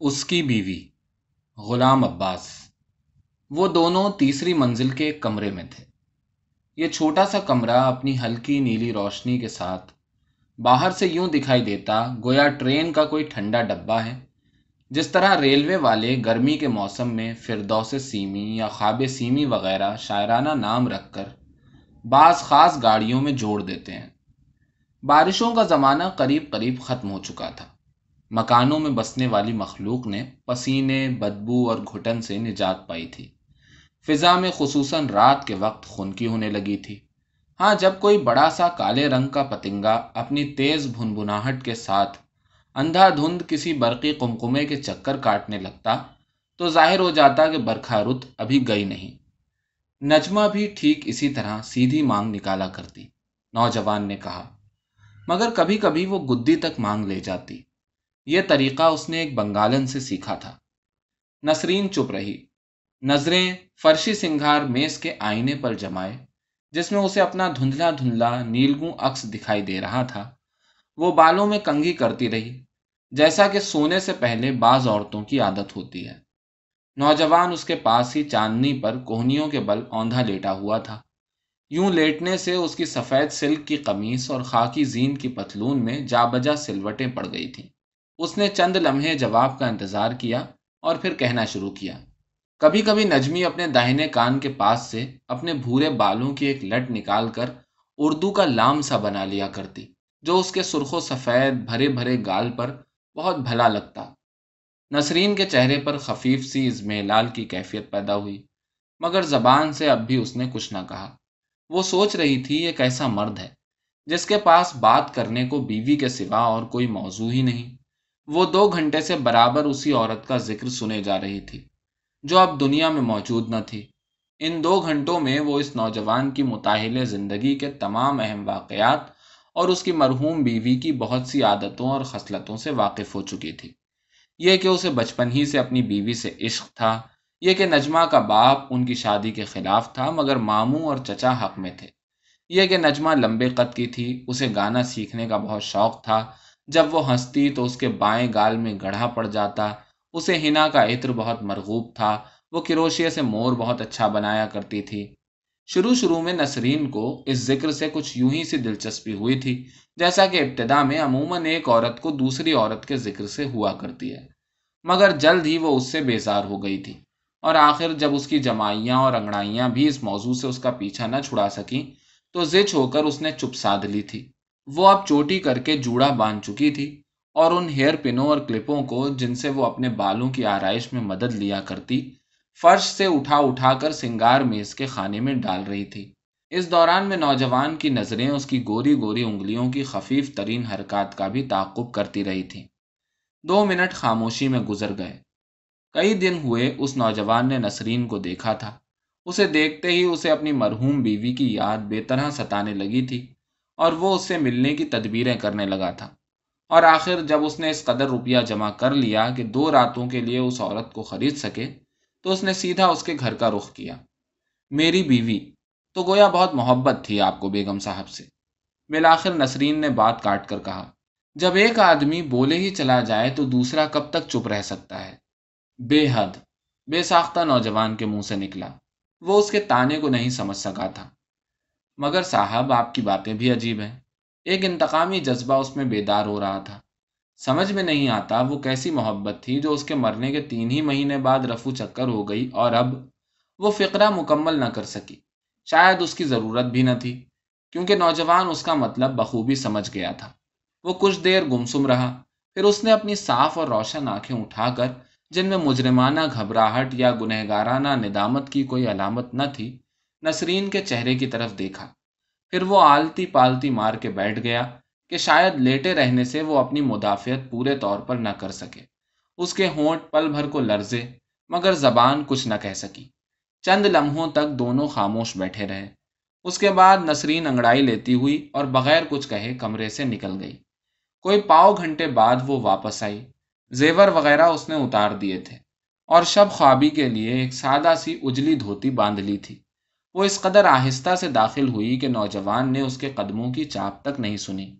اس کی بیوی، غلام عباس۔ وہ دونوں تیسری منزل کے ایک کمرے میں تھے۔ یہ چھوٹا سا کمرہ اپنی ہلکی نیلی روشنی کے ساتھ باہر سے یوں دکھائی دیتا گویا ٹرین کا کوئی ٹھنڈا ڈبہ ہے، جس طرح ریلوے والے گرمی کے موسم میں فردوس سیمی یا خواب سیمی وغیرہ شاعرانہ نام رکھ کر بعض خاص گاڑیوں میں جوڑ دیتے ہیں۔ بارشوں کا زمانہ قریب قریب ختم ہو چکا تھا۔ مکانوں میں بسنے والی مخلوق نے پسینے، بدبو اور گھٹن سے نجات پائی تھی۔ فضا میں خصوصاً رات کے وقت خنکی ہونے لگی تھی۔ ہاں جب کوئی بڑا سا کالے رنگ کا پتنگا اپنی تیز بھنبناہٹ کے ساتھ اندھا دھند کسی برقی کمکمے کے چکر کاٹنے لگتا تو ظاہر ہو جاتا کہ برکھا رت ابھی گئی نہیں۔ نجمہ بھی ٹھیک اسی طرح سیدھی مانگ نکالا کرتی، نوجوان نے کہا، مگر کبھی کبھی وہ گدی تک مانگ لے جاتی۔ یہ طریقہ اس نے ایک بنگالن سے سیکھا تھا۔ نسرین چپ رہی۔ نظریں فرشی سنگھار میز کے آئینے پر جمائے، جس میں اسے اپنا دھندلا دھندلا نیلگوں عکس دکھائی دے رہا تھا۔ وہ بالوں میں کنگھی کرتی رہی، جیسا کہ سونے سے پہلے بعض عورتوں کی عادت ہوتی ہے۔ نوجوان اس کے پاس ہی چاندنی پر کوہنیوں کے بل اوندھا لیٹا ہوا تھا۔ یوں لیٹنے سے اس کی سفید سلک کی قمیص اور خاکی زین کی پتلون میں جا بجا سلوٹیں پڑ گئی تھیں۔ اس نے چند لمحے جواب کا انتظار کیا اور پھر کہنا شروع کیا۔ کبھی کبھی نجمی اپنے داہنے کان کے پاس سے اپنے بھورے بالوں کی ایک لٹ نکال کر اردو کا لام سا بنا لیا کرتی، جو اس کے سرخ و سفید بھرے بھرے گال پر بہت بھلا لگتا۔ نسرین کے چہرے پر خفیف سی ازمیلال کی کیفیت پیدا ہوئی، مگر زبان سے اب بھی اس نے کچھ نہ کہا۔ وہ سوچ رہی تھی ایک ایسا مرد ہے، جس کے پاس بات کرنے کو بیوی کے سوا اور کوئی موضوع ہی نہیں۔ وہ دو گھنٹے سے برابر اسی عورت کا ذکر سنے جا رہی تھی، جو اب دنیا میں موجود نہ تھی۔ ان دو گھنٹوں میں وہ اس نوجوان کی متاحل زندگی کے تمام اہم واقعات اور اس کی مرحوم بیوی کی بہت سی عادتوں اور خصلتوں سے واقف ہو چکی تھی۔ یہ کہ اسے بچپن ہی سے اپنی بیوی سے عشق تھا، یہ کہ نجمہ کا باپ ان کی شادی کے خلاف تھا، مگر ماموں اور چچا حق میں تھے۔ یہ کہ نجمہ لمبے قد کی تھی، اسے گانا سیکھنے کا بہت شوق تھا جب وہ ہنستی تو اس کے بائیں گال میں گڑھا پڑ جاتا۔ اسے ہنا کا عطر بہت مرغوب تھا۔ وہ کروشیے سے مور بہت اچھا بنایا کرتی تھی۔ شروع شروع میں نسرین کو اس ذکر سے کچھ یوں ہی سی دلچسپی ہوئی تھی، جیسا کہ ابتدا میں عموماً ایک عورت کو دوسری عورت کے ذکر سے ہوا کرتی ہے۔ مگر جلد ہی وہ اس سے بیزار ہو گئی تھی۔ اور آخر جب اس کی جمائیاں اور انگڑائیاں بھی اس موضوع سے اس کا پیچھا نہ چھڑا سکیں، تو زچ ہو کر اس نے چپ سادھ لی تھی۔ وہ اب چوٹی کر کے جوڑا باندھ چکی تھی اور ان ہیئر پنوں اور کلپوں کو جن سے وہ اپنے بالوں کی آرائش میں مدد لیا کرتی، فرش سے اٹھا اٹھا کر سنگار میز کے خانے میں ڈال رہی تھی۔ اس دوران میں نوجوان کی نظریں اس کی گوری گوری انگلیوں کی خفیف ترین حرکات کا بھی تعقب کرتی رہی تھی۔ دو منٹ خاموشی میں گزر گئے۔ کئی دن ہوئے اس نوجوان نے نسرین کو دیکھا تھا۔ اسے دیکھتے ہی اسے اپنی مرحوم بیوی کی یاد بے طرح ستانے لگی تھی۔ اور وہ اس سے ملنے کی تدبیریں کرنے لگا تھا۔ اور آخر جب اس نے اس قدر روپیہ جمع کر لیا کہ دو راتوں کے لیے اس عورت کو خرید سکے، تو اس نے سیدھا اس کے گھر کا رخ کیا۔ میری بیوی، تو گویا بہت محبت تھی آپ کو بیگم صاحب سے۔ بالآخر نسرین نے بات کاٹ کر کہا، جب ایک آدمی بولے ہی چلا جائے تو دوسرا کب تک چپ رہ سکتا ہے؟ بے حد، بے ساختہ نوجوان کے منہ سے نکلا۔ وہ اس کے تانے کو نہیں سمجھ سکا تھا۔ مگر صاحب، آپ کی باتیں بھی عجیب ہیں۔ ایک انتقامی جذبہ اس میں بیدار ہو رہا تھا۔ سمجھ میں نہیں آتا وہ کیسی محبت تھی جو اس کے مرنے کے تین ہی مہینے بعد رفو چکر ہو گئی اور اب وہ فقرہ مکمل نہ کر سکی۔ شاید اس کی ضرورت بھی نہ تھی، کیونکہ نوجوان اس کا مطلب بخوبی سمجھ گیا تھا۔ وہ کچھ دیر گمسم رہا، پھر اس نے اپنی صاف اور روشن آنکھیں اٹھا کر، جن میں مجرمانہ گھبراہٹ یا گنہگارانہ ندامت کی کوئی علامت نہ تھی نسرین کے چہرے کی طرف دیکھا۔ پھر وہ آلتی پالتی مار کے بیٹھ گیا کہ شاید لیٹے رہنے سے وہ اپنی مدافعت پورے طور پر نہ کر سکے۔ اس کے ہونٹ پل بھر کو لرزے، مگر زبان کچھ نہ کہہ سکی۔ چند لمحوں تک دونوں خاموش بیٹھے رہے۔ اس کے بعد نسرین انگڑائی لیتی ہوئی اور بغیر کچھ کہے کمرے سے نکل گئی۔ کوئی پاؤ گھنٹے بعد وہ واپس آئی۔ زیور وغیرہ اس نے اتار دیے تھے اور شب خوابی کے لیے ایک سادہ سی اجلی دھوتی باندھ لی تھی۔ وہ اس قدر آہستہ سے داخل ہوئی کہ نوجوان نے اس کے قدموں کی چاپ تک نہیں سنی۔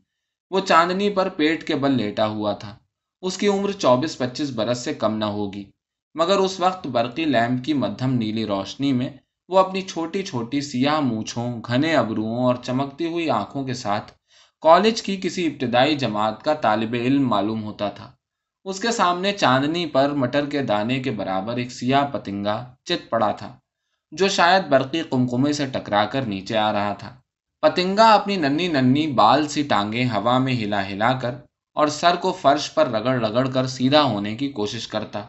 وہ چاندنی پر پیٹ کے بل لیٹا ہوا تھا۔ اس کی عمر چوبیس پچیس برس سے کم نہ ہوگی۔ مگر اس وقت برقی لیمپ کی مدھم نیلی روشنی میں وہ اپنی چھوٹی چھوٹی سیاہ مونچھوں، گھنے ابروؤں اور چمکتی ہوئی آنکھوں کے ساتھ کالج کی کسی ابتدائی جماعت کا طالب علم معلوم ہوتا تھا۔ اس کے سامنے چاندنی پر مٹر کے دانے کے برابر ایک سیاہ پتنگا چت پڑا تھا۔ جو شاید برقی کمکمے سے ٹکرا کر نیچے آ رہا تھا۔ پتنگا اپنی ننی ننی بال سی ٹانگیں ہوا میں ہلا ہلا کر اور سر کو فرش پر رگڑ رگڑ کر سیدھا ہونے کی کوشش کرتا۔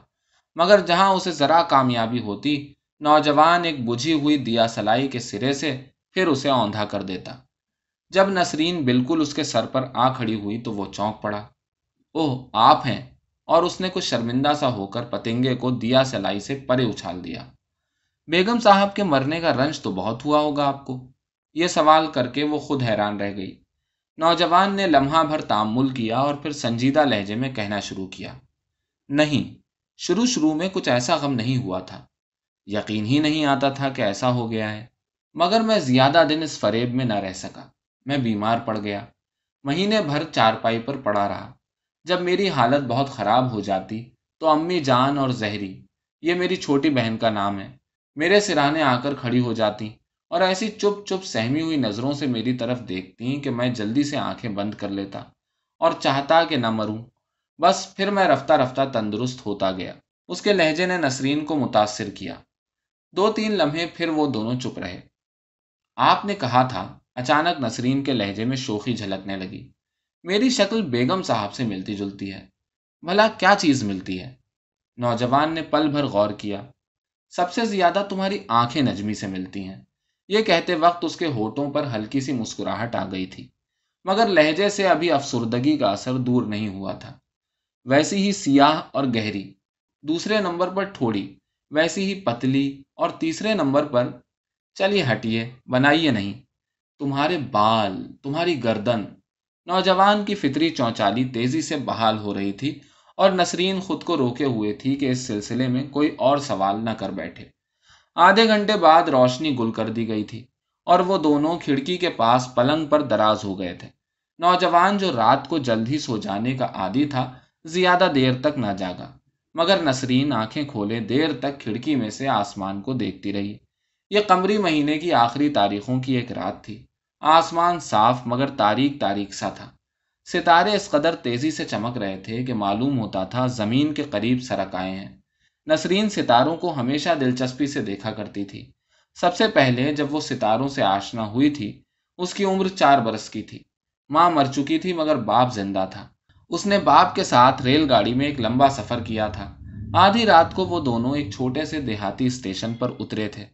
مگر جہاں اسے ذرا کامیابی ہوتی، نوجوان ایک بجھی ہوئی دیا سلائی کے سرے سے پھر اسے اوندھا کر دیتا۔ جب نسرین بالکل اس کے سر پر آ کھڑی ہوئی تو وہ چونک پڑا۔ اوہ، آپ ہیں۔ اور اس نے کچھ شرمندہ سا ہو کر پتنگے کو دیا سلائی سے پرے اچھال دیا۔ بیگم صاحب کے مرنے کا رنج تو بہت ہوا ہوگا آپ کو۔ یہ سوال کر کے وہ خود حیران رہ گئی۔ نوجوان نے لمحہ بھر تعمل کیا اور پھر سنجیدہ لہجے میں کہنا شروع کیا۔ نہیں، شروع شروع میں کچھ ایسا غم نہیں ہوا تھا۔ یقین ہی نہیں آتا تھا کہ ایسا ہو گیا ہے۔ مگر میں زیادہ دن اس فریب میں نہ رہ سکا۔ میں بیمار پڑ گیا۔ مہینے بھر چارپائی پر پڑا رہا۔ جب میری حالت بہت خراب ہو جاتی تو امی جان اور زہری، یہ میری چھوٹی بہن کا نام ہے۔ میرے سرانے آ کر کھڑی ہو جاتی اور ایسی چپ چپ سہمی ہوئی نظروں سے میری طرف دیکھتی کہ میں جلدی سے آنکھیں بند کر لیتا اور چاہتا کہ نہ مروں۔ بس پھر میں رفتہ رفتہ تندرست ہوتا گیا۔ اس کے لہجے نے نسرین کو متاثر کیا۔ دو تین لمحے پھر وہ دونوں چپ رہے۔ آپ نے کہا تھا، اچانک نسرین کے لہجے میں شوخی جھلکنے لگی۔ میری شکل بیگم صاحب سے ملتی جلتی ہے۔ بھلا کیا چیز ملتی ہے؟ نوجوان نے پل بھر غور کیا۔ سب سے زیادہ تمہاری آنکھیں نجمی سے ملتی ہیں۔ یہ کہتے وقت اس کے ہوٹوں پر ہلکی سی مسکراہٹ آ گئی تھی، مگر لہجے سے ابھی افسردگی کا اثر دور نہیں ہوا تھا۔ ویسی ہی سیاہ اور گہری، دوسرے نمبر پر تھوڑی ویسی ہی پتلی، اور تیسرے نمبر پر، چلیے ہٹیے، بنائیے نہیں۔ تمہارے بال، تمہاری گردن، نوجوان کی فطری چونچالی تیزی سے بحال ہو رہی تھی اور نسرین خود کو روکے ہوئے تھی کہ اس سلسلے میں کوئی اور سوال نہ کر بیٹھے۔ آدھے گھنٹے بعد روشنی گل کر دی گئی تھی اور وہ دونوں کھڑکی کے پاس پلنگ پر دراز ہو گئے تھے۔ نوجوان جو رات کو جلد ہی سو جانے کا عادی تھا، زیادہ دیر تک نہ جاگا۔ مگر نسرین آنکھیں کھولے دیر تک کھڑکی میں سے آسمان کو دیکھتی رہی۔ یہ قمری مہینے کی آخری تاریخوں کی ایک رات تھی۔ آسمان صاف مگر تاریخ تاریخ سا تھا۔ ستارے اس قدر تیزی سے چمک رہے تھے کہ معلوم ہوتا تھا زمین کے قریب سرک آئے ہیں۔ نسرین ستاروں کو ہمیشہ دلچسپی سے دیکھا کرتی تھی۔ سب سے پہلے جب وہ ستاروں سے آشنا ہوئی تھی، اس کی عمر چار برس کی تھی۔ ماں مر چکی تھی مگر باپ زندہ تھا۔ اس نے باپ کے ساتھ ریل گاڑی میں ایک لمبا سفر کیا تھا۔ آدھی رات کو وہ دونوں ایک چھوٹے سے دیہاتی اسٹیشن پر اترے تھے۔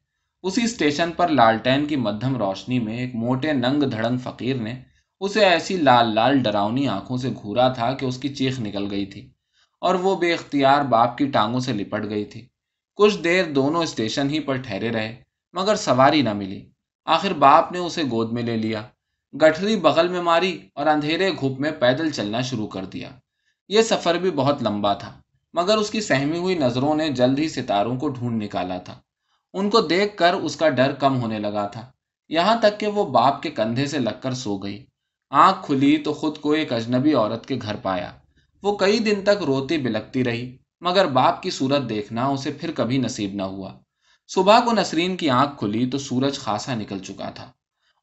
اسی اسٹیشن پر لالٹین کی مدھم روشنی میں ایک موٹے ننگ دھڑنگ فقیر نے اسے ایسی لال لال ڈراؤنی آنکھوں سے گھورا تھا کہ اس کی چیخ نکل گئی تھی اور وہ بے اختیار باپ کی ٹانگوں سے لپٹ گئی تھی۔ کچھ دیر دونوں اسٹیشن ہی پر ٹھہرے رہے، مگر سواری نہ ملی۔ آخر باپ نے اسے گود میں لے لیا، گٹھری بغل میں ماری اور اندھیرے گھپ میں پیدل چلنا شروع کر دیا۔ یہ سفر بھی بہت لمبا تھا، مگر اس کی سہمی ہوئی نظروں نے جلد ہی ستاروں کو ڈھونڈ نکالا تھا۔ ان کو دیکھ کر اس کا ڈر کم ہونے لگا تھا۔ یہاں تک کہ وہ باپ کے کندھے سے لگ کر سو گئی۔ آنکھ کھلی تو خود کو ایک اجنبی عورت کے گھر پایا۔ وہ کئی دن تک روتی بلکتی رہی، مگر باپ کی صورت دیکھنا اسے پھر کبھی نصیب نہ ہوا۔ صبح کو نسرین کی آنکھ کھلی تو سورج خاصا نکل چکا تھا۔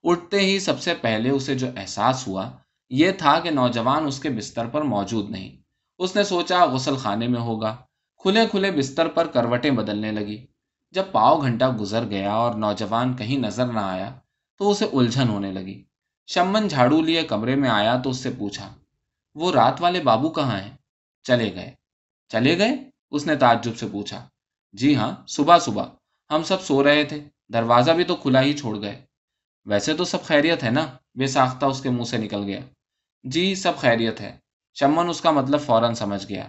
اٹھتے ہی سب سے پہلے اسے جو احساس ہوا، یہ تھا کہ نوجوان اس کے بستر پر موجود نہیں۔ اس نے سوچا غسل خانے میں ہوگا۔ کھلے کھلے بستر پر کروٹیں بدلنے لگی۔ جب پاؤ گھنٹہ گزر گیا اور نوجوان کہیں نظر نہ آیا، تو اسے الجھن ہونے لگی۔ شمن جھاڑو لیے کمرے میں آیا تو اس سے پوچھا، وہ رات والے بابو کہاں ہیں؟ چلے گئے۔ چلے گئے؟ اس نے تعجب سے پوچھا۔ جی ہاں صبح صبح۔ ہم سب سو رہے تھے۔ دروازہ بھی تو کھلا ہی چھوڑ گئے۔ ویسے تو سب خیریت ہے نا؟ بے ساختہ اس کے منہ سے نکل گیا۔ جی سب خیریت ہے۔ چمن اس کا مطلب فوراً سمجھ گیا۔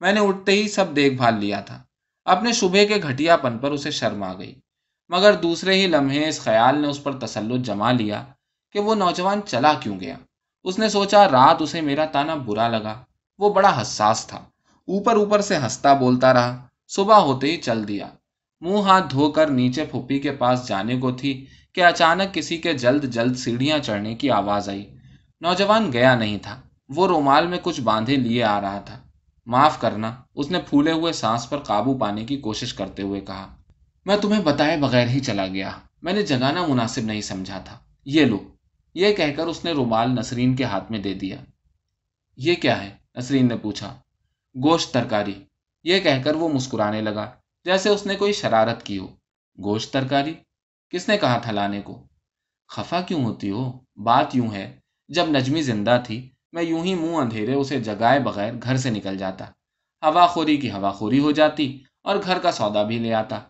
میں نے اٹھتے ہی سب دیکھ بھال لیا تھا۔ اپنے شبے کے گھٹیا پن پر اسے شرم آ گئی۔ مگر دوسرے ہی لمحے اس خیال نے اس پر تسلط جما لیا۔ کہ وہ نوجوان چلا کیوں گیا؟ اس نے سوچا رات اسے میرا تانا برا لگا۔ وہ بڑا حساس تھا۔ اوپر اوپر سے ہنستا بولتا رہا۔ صبح ہوتے ہی چل دیا۔ منہ ہاتھ دھو کر نیچے پھپھی کے پاس جانے کو تھی کہ اچانک کسی کے جلد جلد سیڑھیاں چڑھنے کی آواز آئی۔ نوجوان گیا نہیں تھا۔ وہ رومال میں کچھ باندھے لیے آ رہا تھا۔ معاف کرنا۔ اس نے پھولے ہوئے سانس پر قابو پانے کی کوشش کرتے ہوئے کہا، میں تمہیں بتائے بغیر ہی چلا گیا۔ میں نے جگانا مناسب نہیں سمجھا تھا۔ یہ لو۔ یہ کہہ کر اس نے رومال نسرین کے ہاتھ میں دے دیا۔ یہ کیا ہے؟ نسرین نے پوچھا۔ گوشت ترکاری۔ یہ کہہ کر وہ مسکرانے لگا، جیسے اس نے کوئی شرارت کی ہو۔ گوشت ترکاری؟ کس نے کہا تھا لانے کو؟ خفا کیوں ہوتی ہو؟ بات یوں ہے، جب نجمی زندہ تھی، میں یوں ہی منہ اندھیرے اسے جگائے بغیر گھر سے نکل جاتا۔ ہوا خوری کی ہوا خوری ہو جاتی اور گھر کا سودا بھی لے آتا۔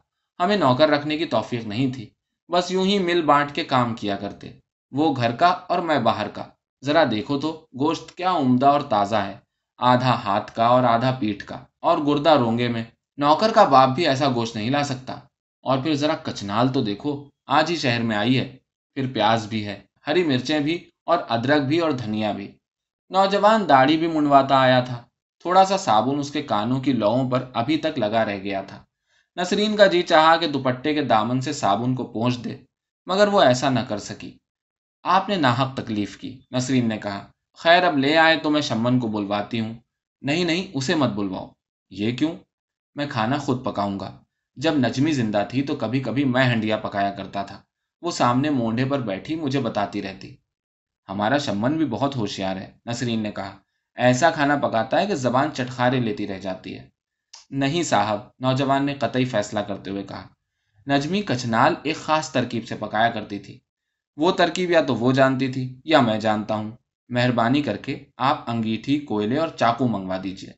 ہمیں نوکر رکھنے کی توفیق نہیں تھی، بس یوں ہی مل بانٹ کے کام کیا کرتے۔ وہ گھر کا اور میں باہر کا۔ ذرا دیکھو تو گوشت کیا عمدہ اور تازہ ہے۔ آدھا ہاتھ کا اور آدھا پیٹ کا۔ اور گردہ رونگے میں۔ نوکر کا باپ بھی ایسا گوشت نہیں لا سکتا۔ اور پھر ذرا کچنال تو دیکھو۔ آج ہی شہر میں آئی ہے۔ پھر پیاز بھی ہے۔ ہری مرچیں بھی اور ادرک بھی اور دھنیا بھی۔ نوجوان داڑھی بھی منڈواتا آیا تھا۔ تھوڑا سا صابن اس کے کانوں کی لووں پر ابھی تک لگا رہ گیا تھا۔ نسرین کا جی چاہا کہ دوپٹے کے دامن سے صابن کو پہنچ دے، مگر وہ ایسا نہ کر سکی۔ آپ نے ناحق تکلیف کی۔ نسرین نے کہا، خیر، اب لے آئے تو میں شمن کو بلواتی ہوں۔ نہیں نہیں، اسے مت بلواؤ۔ یہ کیوں؟ میں کھانا خود پکاؤں گا۔ جب نجمی زندہ تھی تو کبھی کبھی میں ہنڈیا پکایا کرتا تھا۔ وہ سامنے مونڈے پر بیٹھی مجھے بتاتی رہتی۔ ہمارا شمن بھی بہت ہوشیار ہے۔ نسرین نے کہا، ایسا کھانا پکاتا ہے کہ زبان چٹخارے لیتی رہ جاتی ہے۔ نہیں صاحب، نوجوان نے قطعی فیصلہ کرتے ہوئے کہا۔ نجمی کچنال ایک خاص ترکیب سے پکایا کرتی تھی۔ وہ ترکیب یا تو وہ جانتی تھی یا میں جانتا ہوں۔ مہربانی کر کے آپ انگیٹھی، کوئلے اور چاقو منگوا دیجیے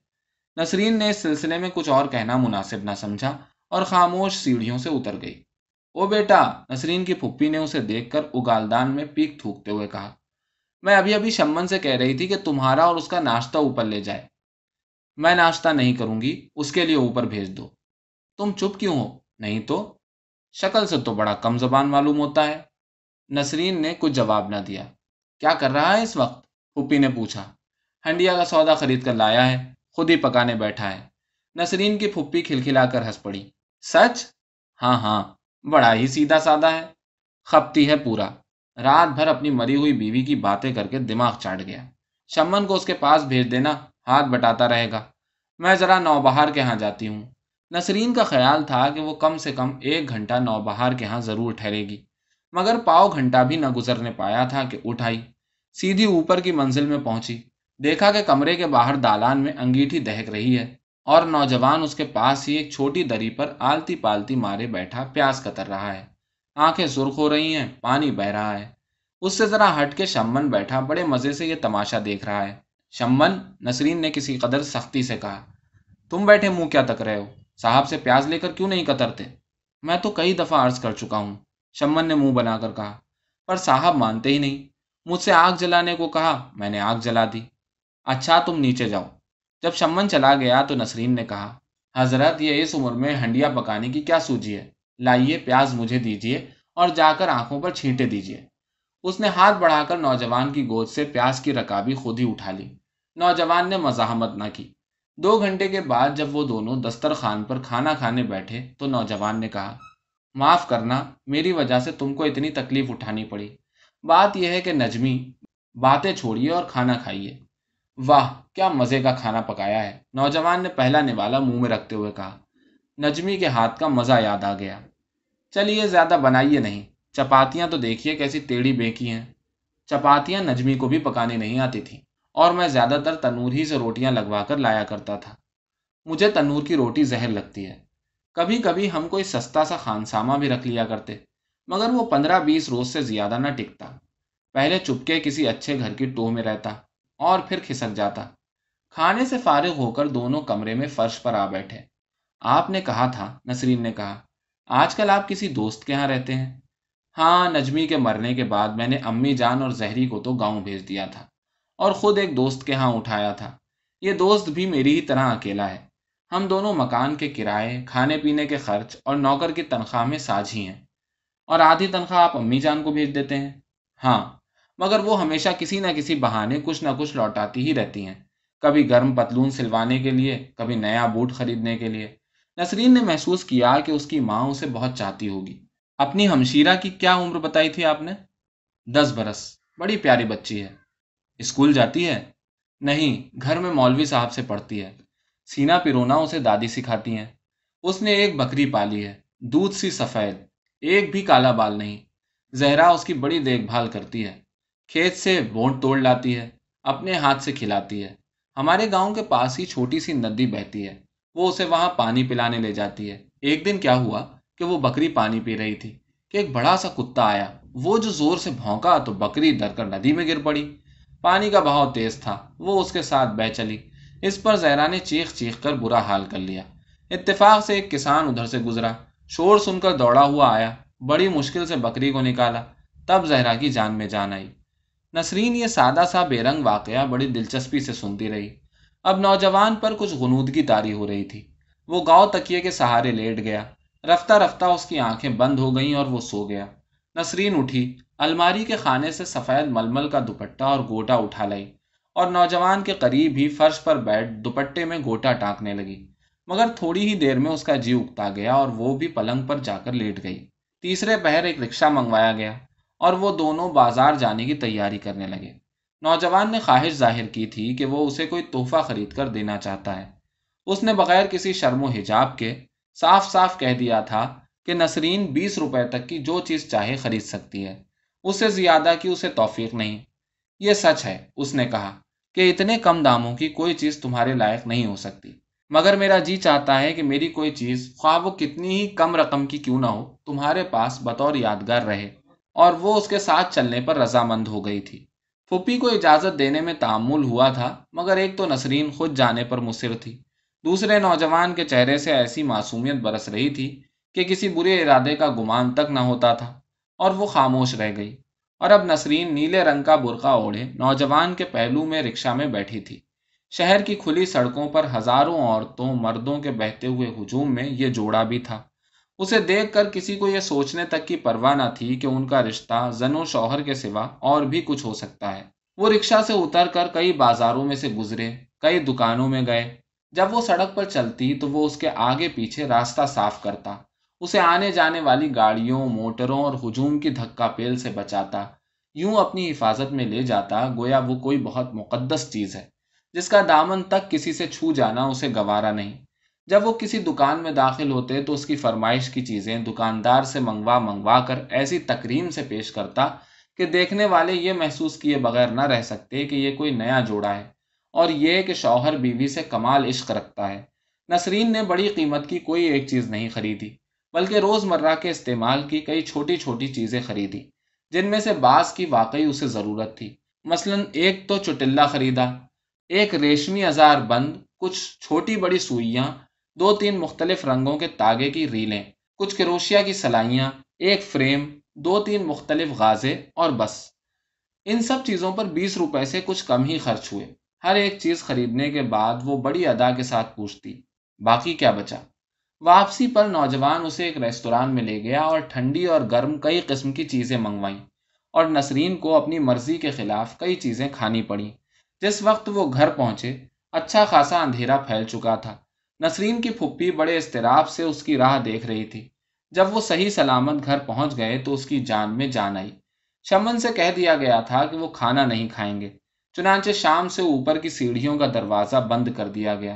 نسرین نے اس سلسلے میں کچھ اور کہنا مناسب نہ سمجھا اور خاموش سیڑھیوں سے اتر گئی۔ او بیٹا، نسرین کی پھپھی نے اسے دیکھ کر اگالدان میں پیک تھوکتے ہوئے کہا، میں ابھی ابھی شمن سے کہہ رہی تھی کہ تمہارا اور اس کا ناشتہ اوپر لے جائے۔ میں ناشتہ نہیں کروں گی، اس کے لیے اوپر بھیج دو۔ تم چپ کیوں ہو؟ نہیں تو؟ شکل سے تو بڑا کم زبان معلوم ہوتا ہے۔ نسرین نے کچھ جواب نہ دیا۔ کیا کر رہا ہے اس وقت؟ پھپھی نے پوچھا۔ ہنڈیا کا سودا خرید کر لایا ہے، خود ہی پکانے بیٹھا ہے۔ نسرین کی پھپھی کھلکھلا کر ہنس پڑی۔ سچ؟ ہاں ہاں بڑا ہی سیدھا سادہ ہے۔ خپتی ہے پورا۔ رات بھر اپنی مری ہوئی بیوی کی باتیں کر کے دماغ چاٹ گیا۔ شمن کو اس کے پاس بھیج دینا ہاتھ بٹاتا رہے گا۔ میں ذرا نو بہار کے ہاں جاتی ہوں۔ نسرین کا خیال تھا کہ وہ کم سے کم ایک گھنٹہ نو بہار کے ہاں ضرور ٹھہرے گی۔ مگر پاؤ گھنٹہ بھی نہ گزرنے پایا تھا کہ اٹھائی۔ سیدھی اوپر کی منزل میں پہنچی۔ دیکھا کہ کمرے کے باہر دالان میں انگیٹھی دہک رہی ہے اور نوجوان اس کے پاس ہی ایک چھوٹی دری پر آلتی پالتی مارے بیٹھا پیاس کتر رہا ہے۔ آنکھیں سرخ ہو رہی ہیں، پانی بہ رہا ہے۔ اس سے ذرا ہٹ کے شمن بیٹھا، بڑے مزے سے یہ تماشا دیکھ رہا ہے۔ شمن، نسرین نے کسی قدر سختی سے کہا، تم بیٹھے منہ کیا تک رہے ہو؟ صاحب سے پیاز لے کر کیوں نہیں کترتے؟ میں تو کئی دفعہ عرض کر چکا ہوں۔ شمن نے منہ بنا کر کہا، پر صاحب مانتے ہی نہیں۔ مجھ سے آگ جلانے کو کہا، میں نے آگ جلا دی۔ اچھا تم نیچے جاؤ۔ جب شمن چلا گیا تو نسرین نے کہا، حضرت، یہ اس عمر میں ہنڈیا پکانے کی کیا سوجی ہے؟ لائیے پیاز مجھے دیجیے اور جا کر آنکھوں پر چھینٹے دیجیے اس نے ہاتھ بڑھا کر نوجوان کی گود سے پیاز کی رکابی خود ہی اٹھا لی۔ نوجوان نے مزاحمت نہ کی۔ دو گھنٹے کے بعد جب وہ دونوں دسترخوان پر کھانا کھانے بیٹھے تو نوجوان نے کہا معاف کرنا میری وجہ سے تم کو اتنی تکلیف اٹھانی پڑی۔ بات یہ ہے کہ نجمی، باتیں چھوڑیے اور کھانا کھائیے۔ واہ، کیا مزے کا کھانا پکایا ہے۔ نوجوان نے پہلا نوالا منہ میں رکھتے ہوئے کہا۔ نجمی کے ہاتھ کا مزہ یاد آ گیا۔ چلیے، زیادہ بنائیے نہیں۔ چپاتیاں تو دیکھیے کیسی ٹیڑھی بیکی ہیں۔ چپاتیاں نجمی کو بھی پکانے نہیں آتی تھیں۔ اور میں زیادہ تر تنور ہی سے روٹیاں لگوا کر لایا کرتا تھا۔ مجھے تنور کی روٹی زہر لگتی ہے۔ کبھی کبھی ہم کوئی سستا سا خانسامہ بھی رکھ لیا کرتے، مگر وہ پندرہ بیس روز سے زیادہ نہ ٹکتا۔ پہلے چپکے کسی اچھے گھر کی ٹوہ میں رہتا اور پھر کھسک جاتا۔ کھانے سے فارغ ہو کر دونوں کمرے میں فرش پر آ بیٹھے۔ آپ نے کہا تھا، نسرین نے کہا، آج کل آپ کسی دوست کے یہاں رہتے ہیں؟ ہاں نجمی کے مرنے کے بعد میں نے امی جان اور زہری کو تو گاؤں بھیج دیا تھا اور خود ایک دوست کے ہاں اٹھایا تھا۔ یہ دوست بھی میری ہی طرح اکیلا ہے۔ ہم دونوں مکان کے کرائے، کھانے پینے کے خرچ اور نوکر کی تنخواہ میں ساجھی ہیں۔ اور آدھی تنخواہ آپ امی جان کو بھیج دیتے ہیں۔ ہاں مگر وہ ہمیشہ کسی نہ کسی بہانے کچھ نہ کچھ لوٹاتی ہی رہتی ہیں۔ کبھی گرم پتلون سلوانے کے لیے، کبھی نیا بوٹ خریدنے کے لیے۔ نسرین نے محسوس کیا کہ اس کی ماں اسے بہت چاہتی ہوگی۔ اپنی ہمشیرہ کی کیا عمر بتائی تھی آپ نے؟ دس برس۔ بڑی پیاری بچی ہے۔ اسکول جاتی ہے؟ نہیں، گھر میں مولوی صاحب سے پڑھتی ہے۔ سینا پرونا اسے دادی سکھاتی ہیں۔ اس نے ایک بکری پالی ہے، دودھ سی سفید، ایک بھی کالا بال نہیں۔ زہرا اس کی بڑی دیکھ بھال کرتی ہے۔ کھیت سے بونٹ توڑ لاتی ہے، اپنے ہاتھ سے کھلاتی ہے۔ ہمارے گاؤں کے پاس ہی چھوٹی سی ندی بہتی ہے۔ وہ اسے وہاں پانی پلانے لے جاتی ہے۔ ایک دن کیا ہوا کہ وہ بکری پانی پی رہی تھی کہ ایک بڑا سا کتا آیا۔ وہ جو زور سے بھونکا تو بکری ڈر کر ندی میں گر پڑی۔ پانی کا بہاؤ تیز تھا، وہ اس کے ساتھ بہ چلی۔ اس پر زہرا نے چیخ چیخ کر برا حال کر لیا۔ اتفاق سے ایک کسان ادھر سے گزرا۔ شور سن کر دوڑا ہوا آیا۔ بڑی مشکل سے بکری کو نکالا۔ تب زہرا کی جان میں جان آئی۔ نسرین یہ سادہ سا بے رنگ واقعہ بڑی دلچسپی سے سنتی رہی۔ اب نوجوان پر کچھ غنودگی تاری ہو رہی تھی۔ وہ گاؤں تکیے کے سہارے لیٹ گیا۔ رفتہ رفتہ اس کی آنکھیں بند ہو گئیں اور وہ سو گیا۔ نسرین اٹھی۔ الماری کے خانے سے سفید ململ کا دوپٹہ اور گوٹا اٹھا لائی۔ اور نوجوان کے قریب ہی فرش پر بیٹھ دوپٹے میں گوٹا ٹانکنے لگی۔ مگر تھوڑی ہی دیر میں اس کا جی اکتا گیا اور وہ بھی پلنگ پر جا کر لیٹ گئی۔ تیسرے پہر ایک رکشا منگوایا گیا اور وہ دونوں بازار جانے کی تیاری کرنے لگے۔ نوجوان نے خواہش ظاہر کی تھی کہ وہ اسے کوئی تحفہ خرید کر دینا چاہتا ہے۔ اس نے بغیر کسی شرم و حجاب کے صاف صاف کہہ دیا تھا کہ نسرین بیس روپے تک کی جو چیز چاہے خرید سکتی ہے۔ اس سے زیادہ کی اسے توفیق نہیں۔ یہ سچ ہے، اس نے کہا۔ کہ اتنے کم داموں کی کوئی چیز تمہارے لائق نہیں ہو سکتی۔ مگر میرا جی چاہتا ہے کہ میری کوئی چیز خواہ وہ کتنی ہی کم رقم کی کیوں نہ ہو، تمہارے پاس بطور یادگار رہے۔ اور وہ اس کے ساتھ چلنے پر رضامند ہو گئی تھی۔ پھپھی کو اجازت دینے میں تعمل ہوا تھا، مگر ایک تو نسرین خود جانے پر مصر تھی۔ دوسرے نوجوان کے چہرے سے ایسی معصومیت برس رہی تھی کہ کسی برے ارادے کا گمان تک نہ ہوتا تھا، اور وہ خاموش رہ گئی۔ اور اب نسرین نیلے رنگ کا برقع اوڑھے، نوجوان کے پہلو میں رکشا میں بیٹھی تھی۔ شہر کی کھلی سڑکوں پر ہزاروں عورتوں، مردوں کے بہتے ہوئے ہجوم میں یہ جوڑا بھی تھا۔ اسے دیکھ کر کسی کو یہ سوچنے تک کی پرواہ نہ تھی کہ ان کا رشتہ زن و شوہر کے سوا اور بھی کچھ ہو سکتا ہے۔ وہ رکشا سے اتر کر کئی بازاروں میں سے گزرے، کئی دکانوں میں گئے۔ جب وہ سڑک پر چلتی تو وہ اس کے آگے پیچھے راستہ صاف کرتا۔ اسے آنے جانے والی گاڑیوں، موٹروں اور ہجوم کی دھکا پیل سے بچاتا، یوں اپنی حفاظت میں لے جاتا، گویا وہ کوئی بہت مقدس چیز ہے، جس کا دامن تک کسی سے چھو جانا، اسے گوارا نہیں۔ جب وہ کسی دکان میں داخل ہوتے تو اس کی فرمائش کی چیزیں دکاندار سے منگوا منگوا کر ایسی تکریم سے پیش کرتا کہ دیکھنے والے یہ محسوس کیے بغیر نہ رہ سکتے کہ یہ کوئی نیا جوڑا ہے اور یہ کہ شوہر بیوی سے کمال عشق رکھتا ہے۔ نسرین نے بڑی قیمت کی کوئی ایک چیز نہیں خریدی۔ بلکہ روز مرہ کے استعمال کی کئی چھوٹی چھوٹی چیزیں خریدی جن میں سے بعض کی واقعی اسے ضرورت تھی۔ مثلا ایک تو چٹلہ خریدا، ایک ریشمی ازار بند، کچھ چھوٹی بڑی سوئیاں، دو تین مختلف رنگوں کے تاگے کی ریلیں، کچھ کروشیا کی سلائیاں، ایک فریم، دو تین مختلف غازے اور بس۔ ان سب چیزوں پر بیس روپے سے کچھ کم ہی خرچ ہوئے۔ ہر ایک چیز خریدنے کے بعد وہ بڑی ادا کے ساتھ پوچھتی، باقی کیا بچا؟ واپسی پر نوجوان اسے ایک ریستوران میں لے گیا اور ٹھنڈی اور گرم کئی قسم کی چیزیں منگوائیں اور نسرین کو اپنی مرضی کے خلاف کئی چیزیں کھانی پڑیں۔ جس وقت وہ گھر پہنچے اچھا خاصا اندھیرا پھیل چکا تھا۔ نسرین کی پھپھی بڑے استراب سے اس کی راہ دیکھ رہی تھی۔ جب وہ صحیح سلامت گھر پہنچ گئے تو اس کی جان میں جان آئی۔ شمن سے کہہ دیا گیا تھا کہ وہ کھانا نہیں کھائیں گے، چنانچہ شام سے اوپر کی سیڑھیوں کا دروازہ بند کر دیا گیا۔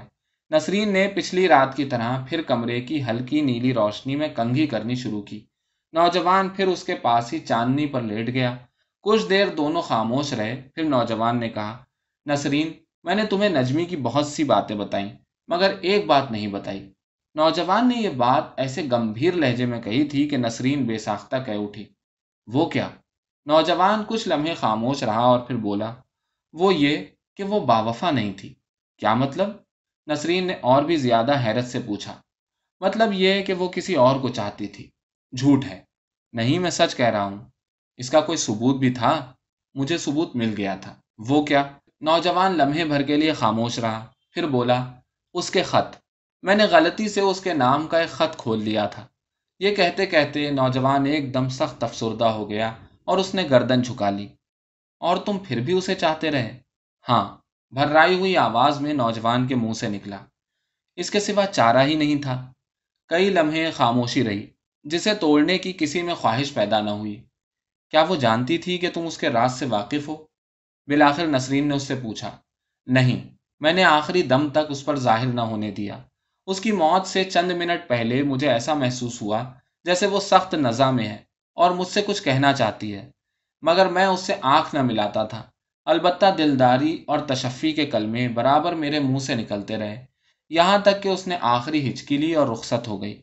نسرین نے پچھلی رات کی طرح پھر کمرے کی ہلکی نیلی روشنی میں کنگھی کرنی شروع کی۔ نوجوان پھر اس کے پاس ہی چاندنی پر لیٹ گیا۔ کچھ دیر دونوں خاموش رہے۔ پھر نوجوان نے کہا، نسرین، میں نے تمہیں نجمی کی بہت سی باتیں بتائیں، مگر ایک بات نہیں بتائی۔ نوجوان نے یہ بات ایسے گمبھیر لہجے میں کہی تھی کہ نسرین بے ساختہ کہہ اٹھی۔ وہ کیا؟ نوجوان کچھ لمحے خاموش رہا اور پھر بولا، وہ یہ کہ وہ باوفا نہیں تھی۔ کیا مطلب؟ نسرین نے اور بھی زیادہ حیرت سے پوچھا مطلب یہ کہ وہ کسی اور کو چاہتی تھی۔ جھوٹ ہے۔ نہیں، میں سچ کہہ رہا ہوں۔ اس کا کوئی ثبوت بھی تھا؟ مجھے ثبوت مل گیا تھا۔ وہ کیا؟ نوجوان لمحے بھر کے لیے خاموش رہا۔ پھر بولا، اس کے خط۔ میں نے غلطی سے اس کے نام کا ایک خط کھول لیا تھا۔ یہ کہتے کہتے نوجوان ایک دم سخت افسردہ ہو گیا اور اس نے گردن جھکا لی۔ اور تم پھر بھی اسے چاہتے رہے؟ ہاں بھررائی ہوئی آواز میں نوجوان کے منہ سے نکلا۔ اس کے سوا چارہ ہی نہیں تھا۔ کئی لمحے خاموشی رہی، جسے توڑنے کی کسی میں خواہش پیدا نہ ہوئی۔ کیا وہ جانتی تھی کہ تم اس کے راز سے واقف ہو؟ بالآخر نسرین نے اس سے پوچھا، نہیں، میں نے آخری دم تک اس پر ظاہر نہ ہونے دیا۔ اس کی موت سے چند منٹ پہلے مجھے ایسا محسوس ہوا جیسے وہ سخت نزا میں ہے اور مجھ سے کچھ کہنا چاہتی ہے، مگر میں اس سے آنکھ نہ ملاتا تھا۔ البتہ دلداری اور تشفی کے کلمے برابر میرے منہ سے نکلتے رہے۔ یہاں تک کہ اس نے آخری ہچکی لی اور رخصت ہو گئی۔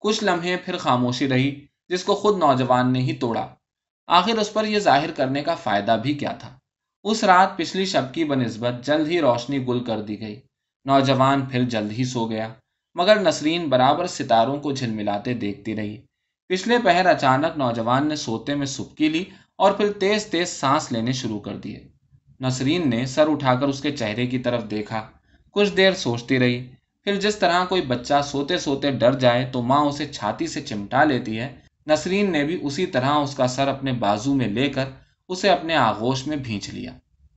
کچھ لمحے پھر خاموشی رہی، جس کو خود نوجوان نے ہی توڑا۔ آخر اس پر یہ ظاہر کرنے کا فائدہ بھی کیا تھا؟ اس رات پچھلی شب کی بنسبت جلد ہی روشنی گل کر دی گئی۔ نوجوان پھر جلد ہی سو گیا، مگر نسرین برابر ستاروں کو جھلملاتے دیکھتی رہی۔ پچھلے پہر اچانک نوجوان نے سوتے میں سبکی لی اور پھر تیز تیز سانس لینے شروع کر دیے۔ نسرین نے سر اٹھا کر اس کے چہرے کی طرف دیکھا۔ کچھ دیر سوچتی رہی۔ پھر جس طرح کوئی بچہ سوتے سوتے ڈر جائے تو ماں اسے چھاتی سے چمٹا لیتی ہے۔ نسرین نے بھی اسی طرح اس کا سر اپنے بازو میں لے کر اسے اپنے آغوش میں بھینچ لیا۔